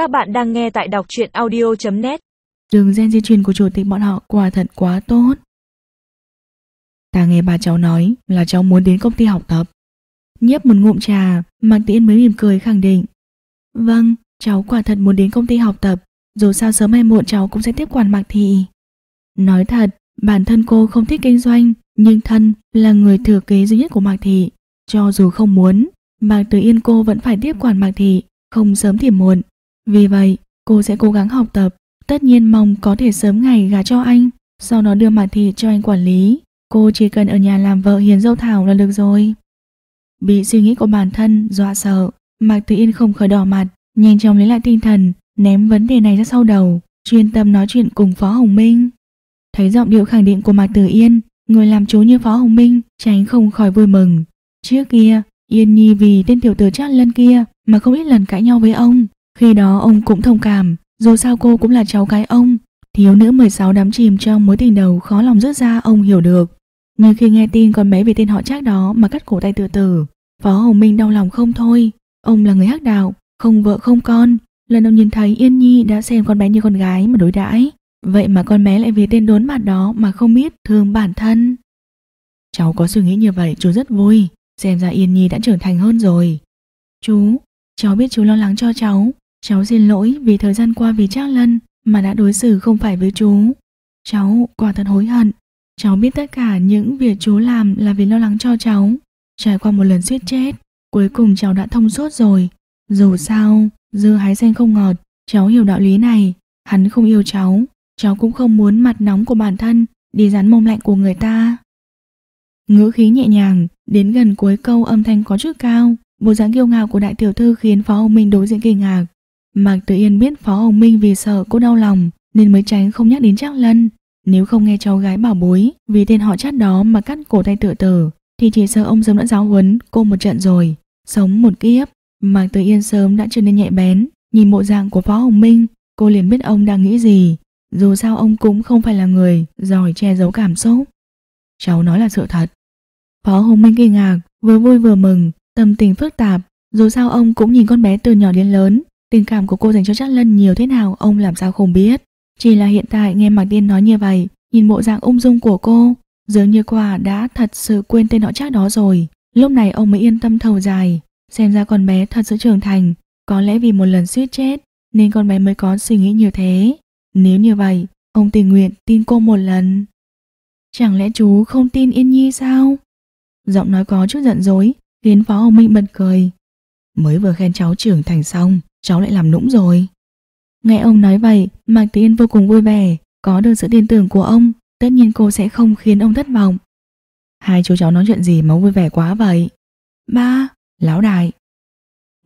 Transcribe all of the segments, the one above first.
Các bạn đang nghe tại đọc truyện audio.net Đường gen di truyền của chủ tịch bọn họ quả thật quá tốt. Ta nghe bà cháu nói là cháu muốn đến công ty học tập. Nhấp một ngụm trà, Mạc Tiễn mới mỉm cười khẳng định. Vâng, cháu quả thật muốn đến công ty học tập, dù sao sớm hay muộn cháu cũng sẽ tiếp quản Mạc Thị. Nói thật, bản thân cô không thích kinh doanh, nhưng thân là người thừa kế duy nhất của Mạc Thị. Cho dù không muốn, Mạc Tử Yên cô vẫn phải tiếp quản Mạc Thị, không sớm thì muộn. Vì vậy, cô sẽ cố gắng học tập, tất nhiên mong có thể sớm ngày gả cho anh, sau đó đưa mặt Thị cho anh quản lý. Cô chỉ cần ở nhà làm vợ hiền dâu thảo là được rồi. Bị suy nghĩ của bản thân dọa sợ, Mạc Tử Yên không khởi đỏ mặt, nhanh chóng lấy lại tinh thần, ném vấn đề này ra sau đầu, chuyên tâm nói chuyện cùng Phó Hồng Minh. Thấy giọng điệu khẳng định của Mạc Tử Yên, người làm chú như Phó Hồng Minh, tránh không khỏi vui mừng. Trước kia, Yên Nhi vì tên tiểu tử Trác Lân kia mà không ít lần cãi nhau với ông, khi đó ông cũng thông cảm, dù sao cô cũng là cháu gái ông. Thiếu nữ 16 đắm chìm trong mối tình đầu khó lòng rớt ra ông hiểu được. Nhưng khi nghe tin con bé về tên họ Trác đó mà cắt cổ tay tự tử, Phó Hồng Minh đau lòng không thôi. Ông là người hắc đạo, không vợ không con. Lần đầu nhìn thấy Yên Nhi đã xem con bé như con gái mà đối đãi. Vậy mà con bé lại vì tên đốn mặt đó mà không biết thương bản thân. Cháu có suy nghĩ như vậy chú rất vui. Xem ra Yên Nhi đã trưởng thành hơn rồi. Chú, cháu biết chú lo lắng cho cháu. Cháu xin lỗi vì thời gian qua vì Trác Lân mà đã đối xử không phải với chú. Cháu quả thật hối hận. Cháu biết tất cả những việc chú làm là vì lo lắng cho cháu. Trải qua một lần suýt chết, cuối cùng cháu đã thông suốt rồi. Dù sao, dưa hái xanh không ngọt, cháu hiểu đạo lý này. Hắn không yêu cháu, cháu cũng không muốn mặt nóng của bản thân đi dán mông lạnh của người ta. Ngữ khí nhẹ nhàng, đến gần cuối câu âm thanh có chút cao, bộ dáng kiêu ngạo của đại tiểu thư khiến Phó Hồng Minh đối diện kinh ngạc. Mạc Tử Yên biết Phó Hồng Minh vì sợ cô đau lòng nên mới tránh không nhắc đến Trác Lân. Nếu không nghe cháu gái bảo bối vì tên họ chát đó mà cắt cổ tay tự tử thì chỉ sợ ông sớm đã giáo huấn cô một trận rồi. Sống một kiếp, Mạc Tử Yên sớm đã trở nên nhạy bén. Nhìn bộ dạng của Phó Hồng Minh, cô liền biết ông đang nghĩ gì. Dù sao ông cũng không phải là người giỏi che giấu cảm xúc. Cháu nói là sự thật. Phó Hồng Minh kinh ngạc, vừa vui vừa mừng, tâm tình phức tạp. Dù sao ông cũng nhìn con bé từ nhỏ đến lớn, tình cảm của cô dành cho Trác Lân nhiều thế nào ông làm sao không biết. Chỉ là hiện tại nghe Mạc Tiên nói như vậy, nhìn bộ dạng ung dung của cô, dường như quả à đã thật sự quên tên họ Trác đó rồi. Lúc này ông mới yên tâm thầu dài, xem ra con bé thật sự trưởng thành, có lẽ vì một lần suýt chết nên con bé mới có suy nghĩ như thế. Nếu như vậy, ông tình nguyện tin cô một lần. Chẳng lẽ chú không tin Yên Nhi sao? Giọng nói có chút giận dối, khiến Phó Hồng Minh bật cười. Mới vừa khen cháu trưởng thành xong, cháu lại làm nũng rồi. Nghe ông nói vậy, Mạc Tiên vô cùng vui vẻ, có được sự tin tưởng của ông, tất nhiên cô sẽ không khiến ông thất vọng. Hai chú cháu nói chuyện gì mà vui vẻ quá vậy? Ba, lão đại.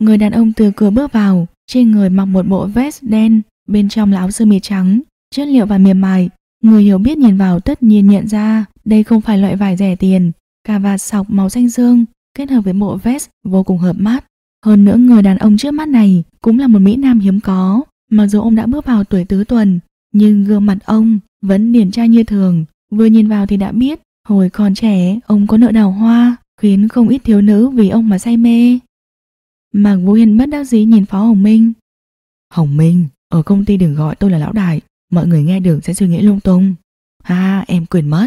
Người đàn ông từ cửa bước vào, trên người mặc một bộ vest đen, bên trong là áo sơ mi trắng, chất liệu và mềm mại. Người hiểu biết nhìn vào tất nhiên nhận ra đây không phải loại vải rẻ tiền, cà vạt sọc màu xanh dương kết hợp với bộ vest vô cùng hợp mắt. Hơn nữa người đàn ông trước mắt này cũng là một mỹ nam hiếm có, mặc dù ông đã bước vào tuổi tứ tuần, nhưng gương mặt ông vẫn điển trai như thường, vừa nhìn vào thì đã biết hồi còn trẻ ông có nợ đào hoa, khiến không ít thiếu nữ vì ông mà say mê. Mạc Vũ Hiền bất đắc dĩ nhìn Phó Hồng Minh. Hồng Minh, ở công ty đừng gọi tôi là lão đại, mọi người nghe được sẽ suy nghĩ lung tung. Ha, em quên mất.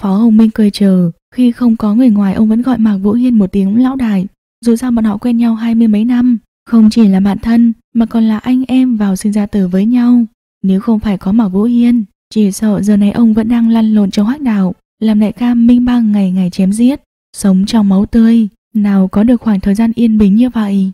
Phó Hồng Minh cười chờ, khi không có người ngoài ông vẫn gọi Mạc Vũ Hiên một tiếng lão đại. Dù sao bọn họ quen nhau hai mươi mấy năm, không chỉ là bạn thân mà còn là anh em vào sinh ra tử với nhau. Nếu không phải có Mạc Vũ Hiên, chỉ sợ giờ này ông vẫn đang lăn lộn trong hắc đảo, làm đại ca minh bang ngày ngày chém giết, sống trong máu tươi, nào có được khoảng thời gian yên bình như vậy.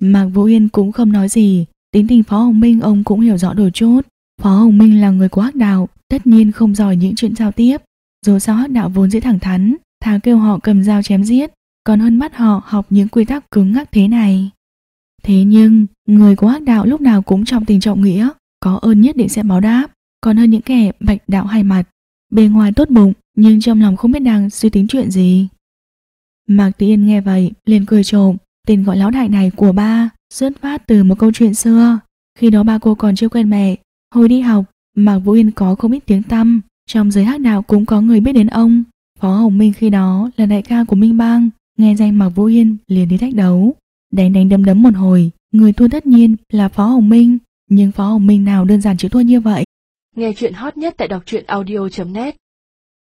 Mạc Vũ Hiên cũng không nói gì, tính tình Phó Hồng Minh ông cũng hiểu rõ đôi chút. Phó Hồng Minh là người của hắc đạo, tất nhiên không giỏi những chuyện giao tiếp, dù sao hắc đạo vốn dĩ thẳng thắn, thà kêu họ cầm dao chém giết, còn hơn bắt họ học những quy tắc cứng ngắc thế này. Thế nhưng, người của hắc đạo lúc nào cũng trọng tình trọng nghĩa, có ơn nhất định sẽ báo đáp, còn hơn những kẻ bạch đạo hai mặt. Bề ngoài tốt bụng, nhưng trong lòng không biết đang suy tính chuyện gì. Mạc Tiên nghe vậy, liền cười trộm, tên gọi lão đại này của ba xuất phát từ một câu chuyện xưa. Khi đó ba cô còn chưa quen mẹ, hồi đi học, Mạc Vũ Yên có không ít tiếng tăm, trong giới hắc đạo cũng có người biết đến ông. Phó Hồng Minh khi đó là đại ca của Minh Bang, nghe danh Mạc Vũ Yên liền đi thách đấu. Đánh đánh đấm đấm một hồi, Người thua tất nhiên là Phó Hồng Minh, nhưng Phó Hồng Minh nào đơn giản chịu thua như vậy. Nghe chuyện hot nhất tại đọc truyện audio.net